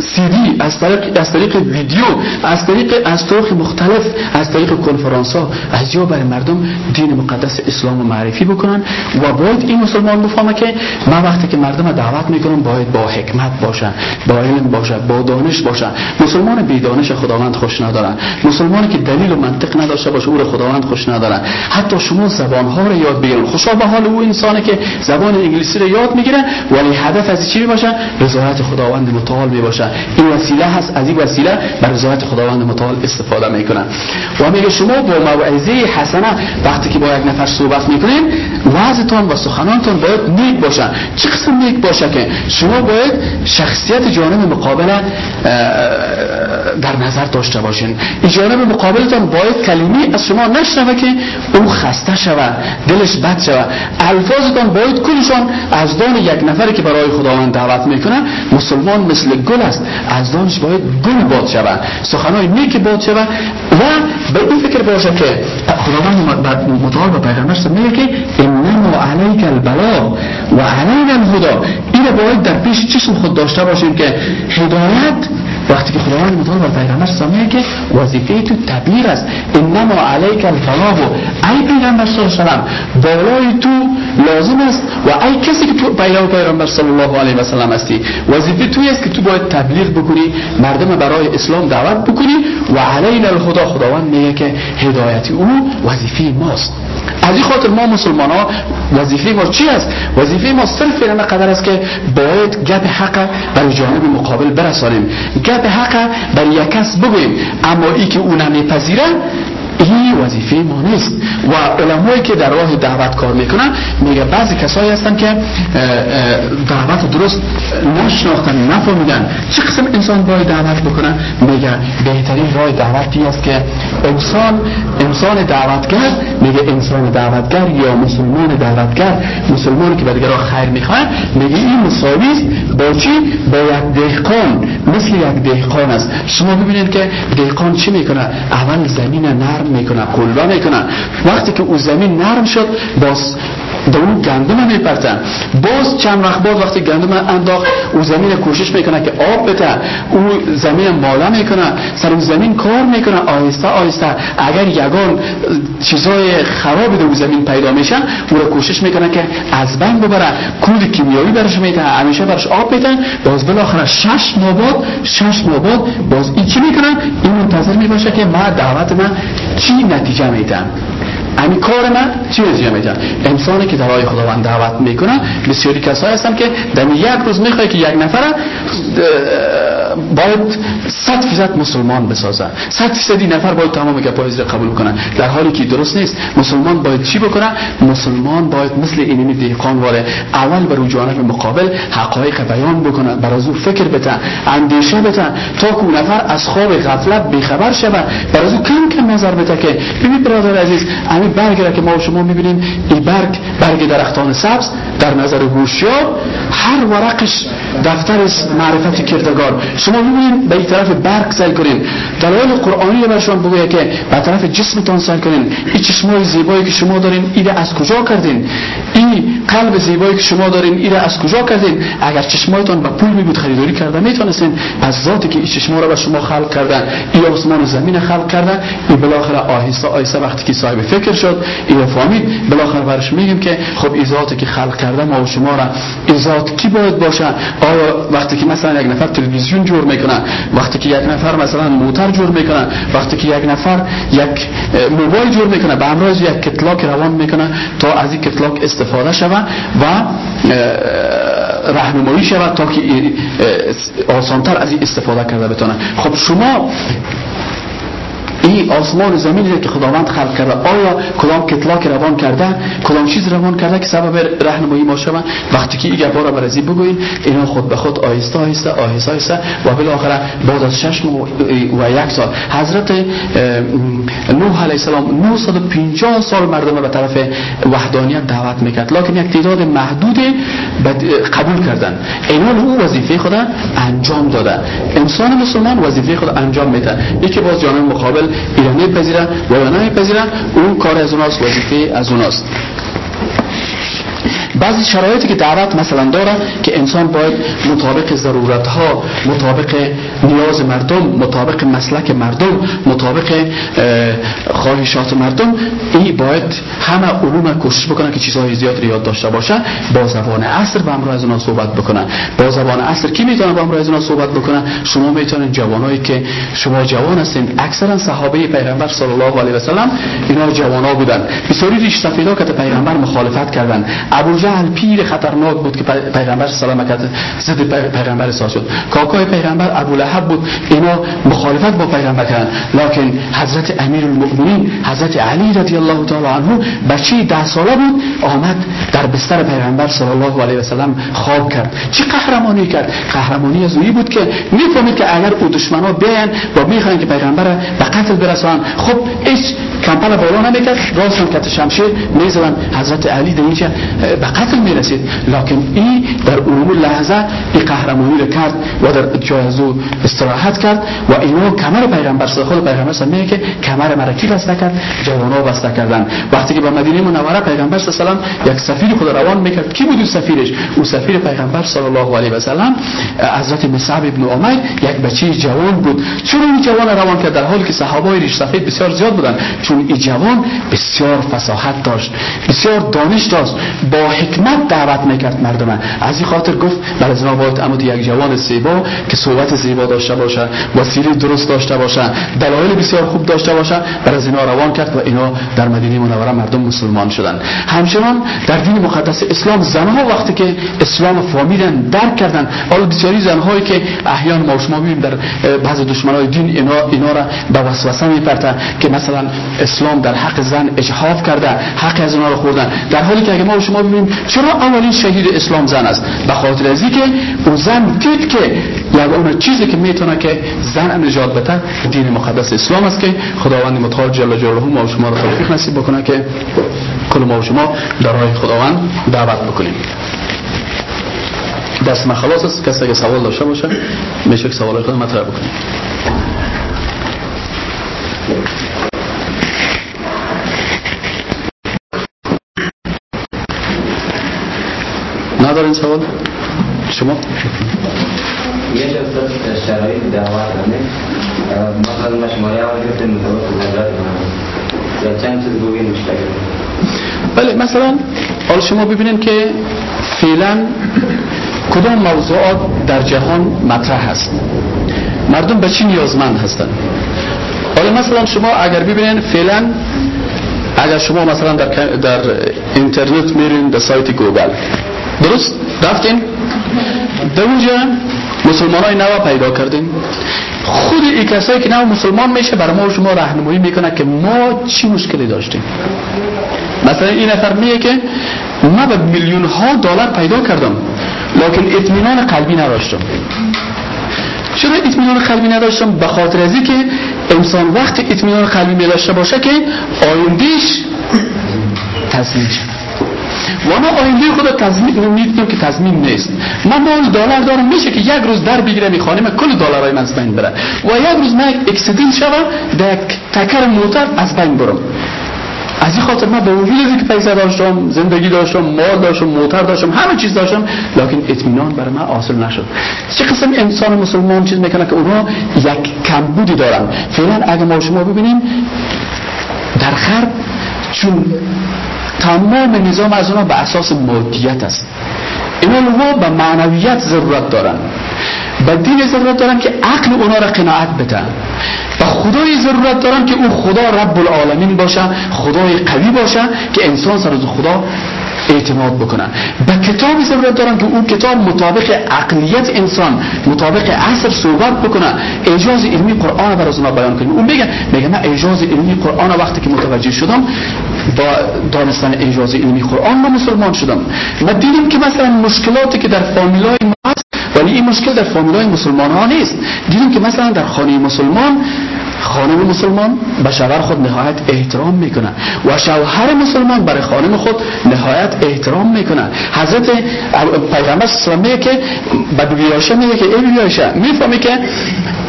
Speaker 1: سی دی از طریق از طریق ویدیو از طریق از طرق مختلف از طریق کنفرانس ها از جا برای مردم دین مقدس اسلام رو معرفی بکنن و باید این مسلمان بفهمه که ما وقتی که مردم دعوت می‌کنم باید با حکمت باشن با علم باشه با دانش باشه مسلمان بی دانش خداوند خوش ندارن. مسلمانی که دلیل و منطق نداشته باشه او رو خداوند خوش ندارن. حتی شما زبان ها رو یاد بگیرن. خوشا به حال او انسانی که زبان انگلیسی رو یاد می‌گیره ولی هدف از چی باشه رضایت خداوند متعال می باشه این وسیله هست از این وسیله بر رضایت خداوند متعال استفاده می‌کنن. و میگه شما با موعظه حسنه وقتی که با یک نفر صحبت می‌کنین وعظتان و سخنانتان باید نیک باشن. چه قسم نیک باشه که؟ شما باید شخصیت جانب مقابل در نظر داشته باشین. جانب مقابلتان باید کلمی از شما نشنوه که او خسته شوه دلش بد شوه. الفاظتان باید کلشان از دان یک نفری که برای خداوند دعوت می‌کنه مسلمان مثل گل است. از دانش باید گل باد شوه سخنهای نیک باد شوه و به این فکر باشه که خداوند متعال به پیغمبر میگه که انما علیک البلاغ و علینا الهدى این باید در پیش چشم خود داشته باشیم که هدایت وقتی که خداوند متعال بر پیغمبر میگه که وظیفه تو تبلیغ است. انما علیک البلاغ ای پیغمبر صلی الله علیه و بالای تو لازم است و ای کسی که تو پیرو پیغمبر صلی الله علیه و سلم هستی وظیفه توی است که تو باید تبلیغ بکنی مردم برای اسلام دعوت بکنی و علینا الهدى خداوند میگه که هدایت او وظیفه ماست. از این خاطر ما مسلمان ها وظیفه ما چی است؟ وظیفه ما صرف این قدر است که باید گپ حق برای جانب مقابل برسانیم. گپ حق برای یک کس بگویم اما ای که او نمیپذیره این وظیفه ما نیست. و علمایی که در راه دعوت کار می‌کنن میگه بعضی کسایی هستن که دعوت درست نشناختن نفهمیدن چه قسم انسان باید دعوت بکنن میگه بهترین راه دعوتی است که انسان انسان دعوتگر میگه انسان دعوتگر یا مسلمان دعوتگر مسلمانی که به دیگران خیر می‌خواد میگه این مساوی است با چی؟ با یک دهقان مثل یک دهقان است. شما ببینید که دهقان چی می‌کنه؟ اول زمین نرم می‌کنه قلبه می‌کنه وقتی که او زمین نرم شد باز در اون گندم میپرتن. باز چند وقت باز وقتی گندم انداخت او زمین کوشش می‌کنه که آب بده. او زمین مالا می‌کنه. سر اون زمین کار می‌کنه. آهسته آهسته. اگر یگان چیزای خرابی در اون زمین پیدا میشن او را کوشش می‌کنه که از بین ببره. کود کیمیایی برش میده. همیشه برش آب میدن باز بالاخره شش بعد شش بعد باز این چی می‌کنن این منتظر می‌باشه که ما دعوت من چی نتیجه میدن همین کار من چی نتیجه میدن انسانی که در خداوند دعوت می‌کنن بسیاری کسایی هستن که در یک روز می‌خوای که یک نفر باید صد فیصد مسلمان بسازن صد فیصدی نفر باید تمام گپای را قبول کنن. در حالی که درست نیست. مسلمان باید چی بکنه؟ مسلمان باید مثل اینمی دیقان واره اول بر جانب مقابل حقایق بیان بکنه بر از فکر بتن اندیشه بتن تا که نفر از خواب غفلت بیخبر شود. بر از کم کم نظر بده که ببین برادر عزیز همین برگ که ما شما می‌بینیم این برگ برگ درختان سبز در نظر هوشیار. هر ورقش دفتر معرفت کردگار. شما ببینید به این طرف برگ سعی کنین دلایل قرآنی بر شما بگوید که به طرف جسمتان سعی کنین این چشمای زیبایی که شما دارین ایره از کجا کردین؟ این قلب زیبایی که شما دارین ایره از کجا کردین؟ اگر چشمایتان با پول می بود خریداری کرده می‌تونستین. از ذاتی که این چشما را به شما خلق کردن این آسمان و زمین خلق کردن این بالاخره آهسته آهسته وقتی که صاحب فکر شد این فهمید. بالاخره برش میگیم که خب این ذاتی که خلق کرده ما و شما را این ذات کی باید باشه؟ آیا وقتی که مثلا یک نفر تلویزیون جور می‌کنه وقتی که یک نفر مثلا موتر جور می‌کنه وقتی که یک نفر یک موبایل جور می‌کنه به امراض یک کتلاک روان می‌کنه تا از این کتلاک استفاده شود و راهنمایی شود تا که آسانتر از این استفاده کرده بتونه. خب شما این آسمان و زمینی که خداوند خلق کرده. آیا کدام کتلاک روان کرده کدام چیز روان کرده که سبب راهنمایی ما شود؟ وقتی که این گپا را برازی بگوین اینا خود به خود آهسته آهسته آهسته آهسته و بالاخره بعد از شش و یک سال حضرت نوح علیه السلام 950 سال مردم به طرف وحدانیت دعوت می‌کرد. لکن یک تعداد محدود قبول کردن اینا او وظیفه خود انجام داده. انسان مسلمان وظیفه خود انجام میده. یکی باز جانب مقابل ایرانی پذیرن یا نمیپذیرن اون کار از اوناست وظیفه از اوناست. بعضی شرایطی که دعوت مثلا داره که انسان باید مطابق ضرورت ها مطابق نیاز مردم مطابق مسلک مردم مطابق خواهشات مردم این باید همه علوم کوشش بکنن که چیزهای زیاد یاد داشته باشه با زبان عصر با امروز از اونا صحبت بکنن با زبان عصر کی می‌تونه با امروز از اونا صحبت بکنن شما می‌تونین جوانایی که شما جوان هستین اکثرا صحابه پیغمبر صلی الله علیه و سلم اینا جوانا بودن. بسیاری ریش سفیدا که پیغمبر مخالفت کردن. ابو جهل پیر خطرناک بود که پیغمبر سلام کرد ضد پیغمبر احساس شد. کاکای پیغمبر ابو لهب بود. اینا مخالفت با پیغمبر کردن. لکن حضرت امیر المؤمنین حضرت علی رضی الله تعالی عنه بچه ده ساله بود آمد در بستر پیغمبر صلی الله علیه و سلم خواب کرد. چه قهرمانی کرد؟ قهرمانی از بود که می‌فهمید که اگر او دشمنا بیان و می‌خوان که پیغمبر به قتل برسان خب هیچ کمپل بالا نمی‌کرد راستن کت شمشیر می‌زدن حضرت علی در اینجا به قتل می‌رسید. لکن این در اون لحظه این قهرمانی رو کرد و در جای از استراحت کرد و اینو کمر پیغمبر صلی خود پیغمبر صلی میگه که کمر مرکی بسته کرد جوانا بسته کردن وقتی که به مدینه منوره پیغمبر صلی الله یک سفیر خود روان می‌کرد. کی بود سفیرش؟ او سفیر پیغمبر صلی الله علیه و سلم حضرت مصعب ابن عمر یک بچه جوان بود. چون این جوان روان کرد در حالی که صحابه ریش سفید بسیار زیاد بودن. این جوان بسیار فصاحت داشت بسیار دانش داشت با حکمت دعوت می‌کرد مردم از این خاطر گفت برای جناب باید امود یک جوان زیبا که صحبت زیبا داشته باشه وسیله درست داشته باشه دلایل بسیار خوب داشته باشه برای اینا روان کرد و اینا در مدینه منوره مردم مسلمان شدن. همچنان در دین مقدس اسلام زنها وقتی که اسلام فهمیدن درک کردن حالا بسیاری زنهایی که احیان ما شما در بعض دشمنای دین اینا اینا را به وسوسه میپرتن که مثلا اسلام در حق زن اجحاف کرده حق از اونها رو خوردن. در حالی که اگه ما شما ببینیم چرا اولین شهید اسلام زن است؟ به خاطر از که او زن دید که یک اون چیزی که می‌تونه که زن نجات بده دین مقدس اسلام است که خداوند متعال جل جلاله ما و شما رو توفیق نصیب بکنه که کل ما و شما در راه خداوند دعوت بکنیم. دست من خلاص است. کسی که سوال داشته باشه میشه که سوال خود مطرح بکنیم. ندارین سوال؟ شما؟
Speaker 3: یه شخص شرایط دعوت مثلا ما شماره اول گفتیم یا چند چیز بگیم مشتاق
Speaker 1: بله مثلا حالا شما ببینید که فعلا کدام موضوعات در جهان مطرح هست. مردم به چی نیازمند هستند؟ حالا مثلا شما اگر ببینید فعلا اگر شما مثلا در, در اینترنت میرین در سایت گوگل درست؟ رفتین؟ در اونجا مسلمان های نوا پیدا کردیم خود این کسایی که نو مسلمان میشه برای ما و شما راهنمایی می‌کنه که ما چی مشکلی داشتیم. مثلا این نفر میگه که ما به میلیون ها دلار پیدا کردم لکن اطمینان قلبی نداشتم. چرا اطمینان قلبی نداشتم؟ به خاطر ازی که انسان وقت اطمینان قلبی می داشته باشه که آیندهش تضمین شد و ما آینده خود تضمین می‌دونیم که تضمین نیست. من مال دلار دارم. میشه که یک روز در بگیره می‌خوانیم کل دلارای من از بین بره. و یک روز من اکسیدنت شوم در تکر موتر از بین برم. از این خاطر من به وجود که پیسه داشتم زندگی داشتم مال داشتم موتر داشتم همه چیز داشتم لکن اطمینان برای من حاصل نشد. چه قسم انسان مسلمان چیز می‌کنه که اونها یک کمبودی دارن؟ فعلا اگه ما شما ببینیم در غرب چون تمام نظام از اونها به اساس مادیت است. اینا به معنویت ضرورت دارن. به دین ضرورت دارن که عقل اونا را قناعت بده. و خدای ضرورت دارن که او خدا رب العالمین باشه خدای قوی باشه که انسان سر از خدا اعتماد بکنن. به کتابی ضرورت دارن که اون کتاب مطابق عقلیت انسان مطابق عصر صحبت بکنه. اجاز علمی قرآن بر اونا بیان کنیم. اون میگه میگه من اجاز علمی قرآن وقتی که متوجه شدم با دانستن اجاز علمی قرآن ما مسلمان شدم. ما دیدیم که مثلا مشکلاتی که در فامیلای ما هست ولی این مشکل در فامیلای مسلمان ها نیست. دیدیم که مثلا در خانه مسلمان خانم مسلمان به شوهر خود نهایت احترام می‌کنه. و شوهر مسلمان برای خانم خود نهایت احترام می‌کنه. حضرت پیغمبر صلی الله که به بیاشه میگه که ای بیاشه می‌فهمی که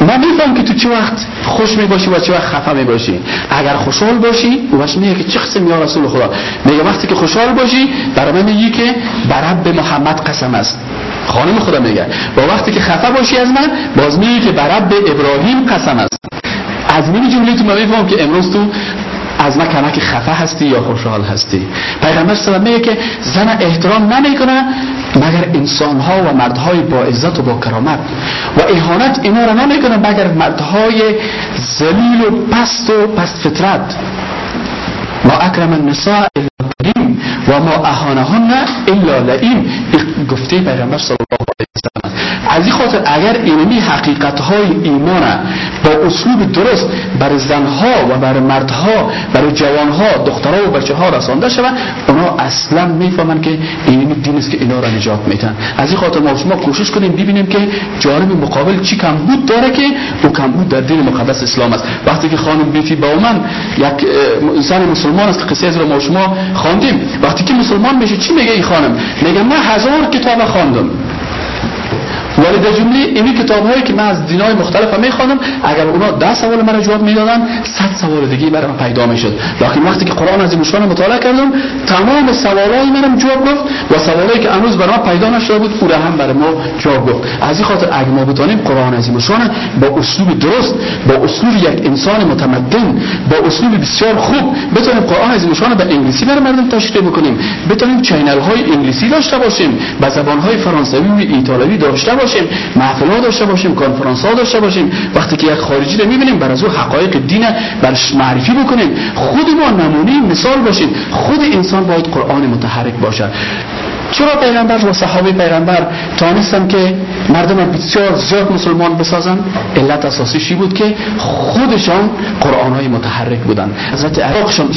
Speaker 1: من میفهم که تو چه وقت خوش می‌باشی و چه وقت خفه می‌باشی. اگر خوشحال باشی وقت میگه که چه قسم یا رسول خدا؟ میگه وقتی که خوشحال باشی برای من میگی که بر به محمد قسم است. خانم خدا میگه. با وقتی که خفه باشی از من باز میگه که بر به ابراهیم قسم است. از این جمله تو من که امروز تو از ما کمک خفه هستی یا خوشحال هستی. پیغمبر صلی میگه که زن احترام نمی‌کنه مگر انسان ها و مردهای با عزت و با کرامت. و اهانت اینا را نمی‌کنه مگر مردهای ذلیل و پست و پست فطرت. ما اکرم النساء کریم و ما اهانهن الا لئیم. گفته پیغمبر صلی الله علیه وسلم از این خاطر اگر اینمی حقیقت های ایمان با اسلوب درست بر زنها و بر مردها بر جوانها دخترها و بچه ها رسانده شود اونا اصلا می‌فهمن که اینمی دین است که اینا را نجات میتن از این خاطر ما شما کوشش کنیم ببینیم که جانب مقابل چی کمبود داره که او کمبود در دین مقدس اسلام است. وقتی که خانم بیتی با من یک زن مسلمان است قصه از ما شما خواندیم. وقتی که مسلمان میشه چی میگه این خانم؟ میگه من هزار کتاب خواندم. ولی در جمله اینی کتاب هایی که من از دین های مختلف می‌خوانم اگر اونا ده سوال مرا جواب می‌دادن صد سوال دیگه برای من پیدا می‌شد. لکن وقتی که قرآن از مشان مطالعه کردم تمام سوالای منم جواب گفت و سوالایی که هنوز برای من پیدا نشده بود او هم برای ما جواب گفت. از این خاطر اگر ما بتونیم قرآن از مشان با اسلوب درست با اسلوب یک انسان متمدن با اسلوب بسیار خوب بتونیم قرآن از مشان به انگلیسی برای مردم تشریح بکنیم. بتونیم چینل های انگلیسی داشته باشیم با زبان های فرانسوی و ایتالوی داشته باشیم محفل ها داشته باشیم کنفرانس ها داشته باشیم. وقتی که یک خارجی رو می‌بینیم بر از او حقایق دین برش معرفی بکنیم. خود ما نمونه مثال باشیم. خود انسان باید قرآن متحرک باشد. چرا پیغمبر و صحابه پیغمبر تانستن که مردم بسیار زیاد مسلمان بسازن؟ علت اساسیشی بود که خودشان قرآن های متحرک بودن. حضرت عراقشان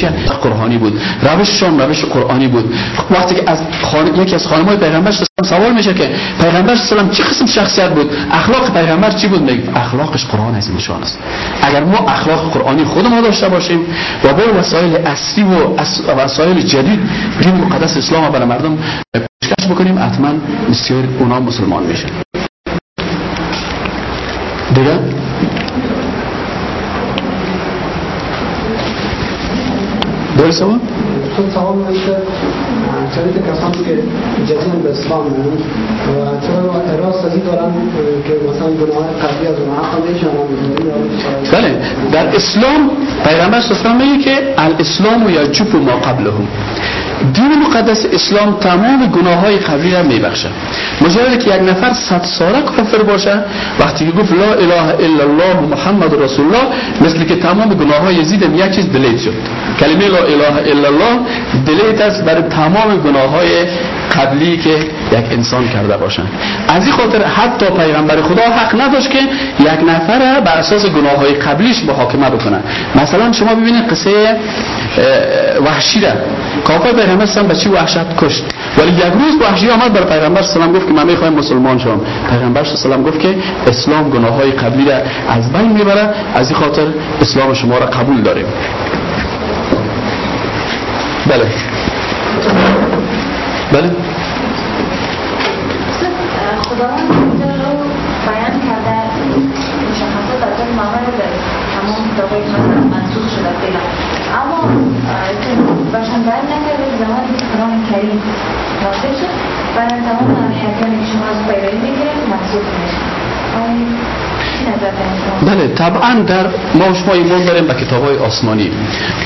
Speaker 1: قرآنی بود؟ روششان روش قرآنی بود. وقتی که از خان... یکی از خانمای پیغمبر سوال میشه که پیغمبر سلام چه قسم شخصیت بود؟ اخلاق پیغمبر چی بود؟ میگه اخلاقش قرآن از نشان است. اگر ما اخلاق قرآنی خود ما داشته باشیم و با وسایل اصلی و وسایل جدید دین مقدس اسلام برای مردم پیشکش بکنیم حتما بسیار اونا مسلمان میشن دیگه؟ داری سوال؟
Speaker 4: خود سوال که شرایط کسانی که جدیدن به اسلام میان و چرا اعراض سازی دارن که مثلا گناه قبلی از اونها هم
Speaker 1: بله. در اسلام پیغمبر صلی الله میگه که الاسلام یجب ما قبله دین مقدس اسلام تمام گناه های قبلی را میبخشه. مجرد که یک نفر صد ساله کافر باشه وقتی که گفت لا اله الا الله محمد رسول الله مثل که تمام گناه های یزید یک چیز دلیت شد. کلمه لا اله الا الله دلیت است برای تمام گناه های قبلی که یک انسان کرده باشن از این خاطر حتی پیغمبر خدا حق نداشت که یک نفر بر اساس گناه های قبلیش محاکمه بکنه. مثلا شما ببینید قصه وحشی را. کافر پیغمبر سلام به چی وحشت کشت؟ ولی یک روز وحشی آمد بر پیغمبر سلام گفت که من می‌خوایم مسلمان شوم. پیغمبر سلام گفت که اسلام گناه های قبلی را از بین می‌بره از این خاطر اسلام شما را قبول داریم. بله. بله.
Speaker 5: رو بیان کرده مشخصات از این موارد تمام کتابای مثلا منسوخ شده فعلا اما باشن بیان نکرده زمانی که نازل شد. تمام احکامی که شما از
Speaker 1: بله طبعا در ما شما ایمان داریم به کتاب های آسمانی.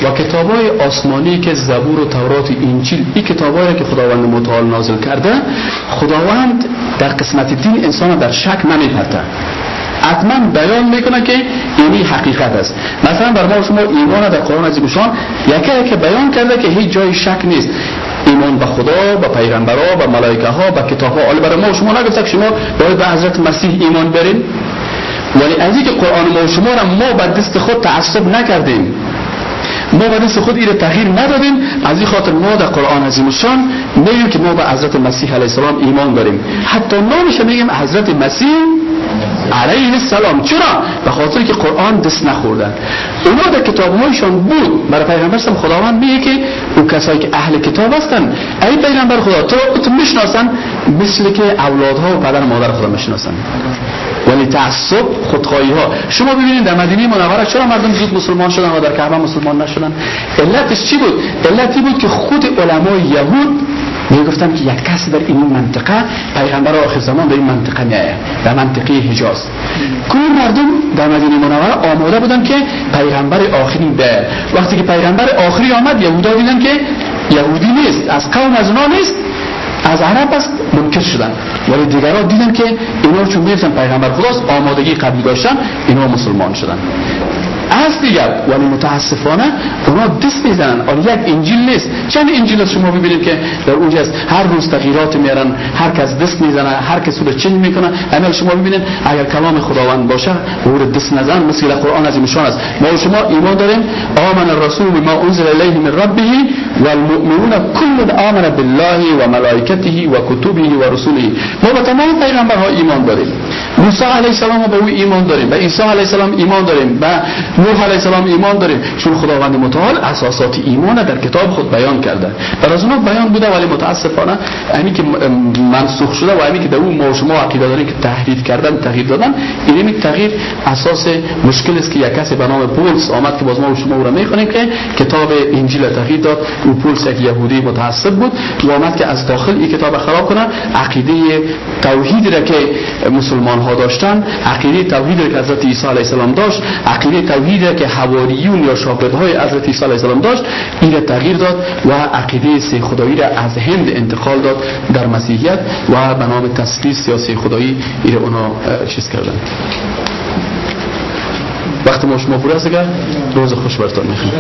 Speaker 1: و کتاب های آسمانی که زبور و تورات و انجیل این کتاب که خداوند متعال نازل کرده خداوند در قسمت دین انسان در شک نمیپرده. حتما بیان می‌کنه که اینی حقیقت است. مثلا بر ما شما ایمان در قرآن عزیزشان یکی که بیان کرده که هیچ جای شک نیست. ایمان به خدا به پیغمبرها به ملائکه ها به کتاب ها برای ما شما نگفت که شما باید به حضرت مسیح ایمان برین. ولی از اینکه قرآن ما شما را ما به دست خود تعصب نکردیم ما به دست خود ایره تغییر ندادیم از این خاطر ما در قرآن عظیم شان میگیم که ما به حضرت مسیح علیه السلام ایمان داریم. حتی نامش میگیم حضرت مسیح علیه السلام. چرا؟ به خاطر که قرآن دست نخوردن اونا در کتاب هایشان بود. برای پیغمبر خداوند میگه که اون کسایی که اهل کتاب هستن ای پیغمبر خدا تو می‌شناسن مثل که اولادها و پدر مادر خدا می‌شناسن. ولی تعصب خودخواهی ها شما ببینید در مدینه منوره چرا مردم زود مسلمان شدن و در کعبه مسلمان نشدن؟ علتش چی بود؟ علتی بود که خود علمای یهود می‌گفتن که یک کسی در این منطقه پیغمبر آخر زمان در این منطقه میایه در منطقه حجاز. کل مردم در مدینه منوره آماده بودن که پیغمبر آخری به وقتی که پیغمبر آخری آمد یهودا دیدن که یهودی نیست از قوم از اونا نیست از عرب است منکر شدن. ولی دیگران دیدن که اینا چون میفتن پیغمبر خداست آمادگی قبلی داشتن اینا مسلمان شدن. از دیگر. ولی متاسفانه اونا دست می‌زنن. آن یک انجیل نیست. چند انجیل شما ببینید که در اونجا هر روز تغییرات میارن. هر کس دست می‌زنه. هر کس رو چنج می‌کنه. اما شما ببینید اگر کلام خداوند باشه او دست نزن. مثل قرآن از ایشان است. ما شما ایمان داریم. آمن الرسول بما انزل الیه من ربه والمؤمنون كل آمن بالله و ملائکته و کتبه و رسوله ما به تمام پیغمبرها ایمان داریم. موسی علیه السلام به او ایمان داریم. به عیسی علیه السلام ایمان داریم. به نوح علیه السلام ایمان داریم چون خداوند متعال اساسات ایمان در کتاب خود بیان کرده. بر از اونها بیان بوده ولی متاسفانه اینی که منسوخ شده و اینی که در اون ما شما عقیده داریم که تحریف کردن تغییر دادن این تغییر اساس مشکل است که یک کسی به نام پولس آمد که باز ما و شما او را می‌خونیم که کتاب انجیل تغییر داد. او پولس یک یهودی متعصب بود. و آمد که از داخل این کتاب خراب کنه. عقیده توحید را که مسلمان ها داشتن عقیده توحید را که حضرت عیسی علیه السلام داشت عقیده توحید را که حواریون یا شاگردهای حضرت عیسی علیه السلام داشت این را تغییر داد و عقیده سه خدایی را از هند انتقال داد در مسیحیت و به نام تسلیس یا خدایی این اونا چیز کردن وقت ما شما پر است روز خوش برتان می‌خوام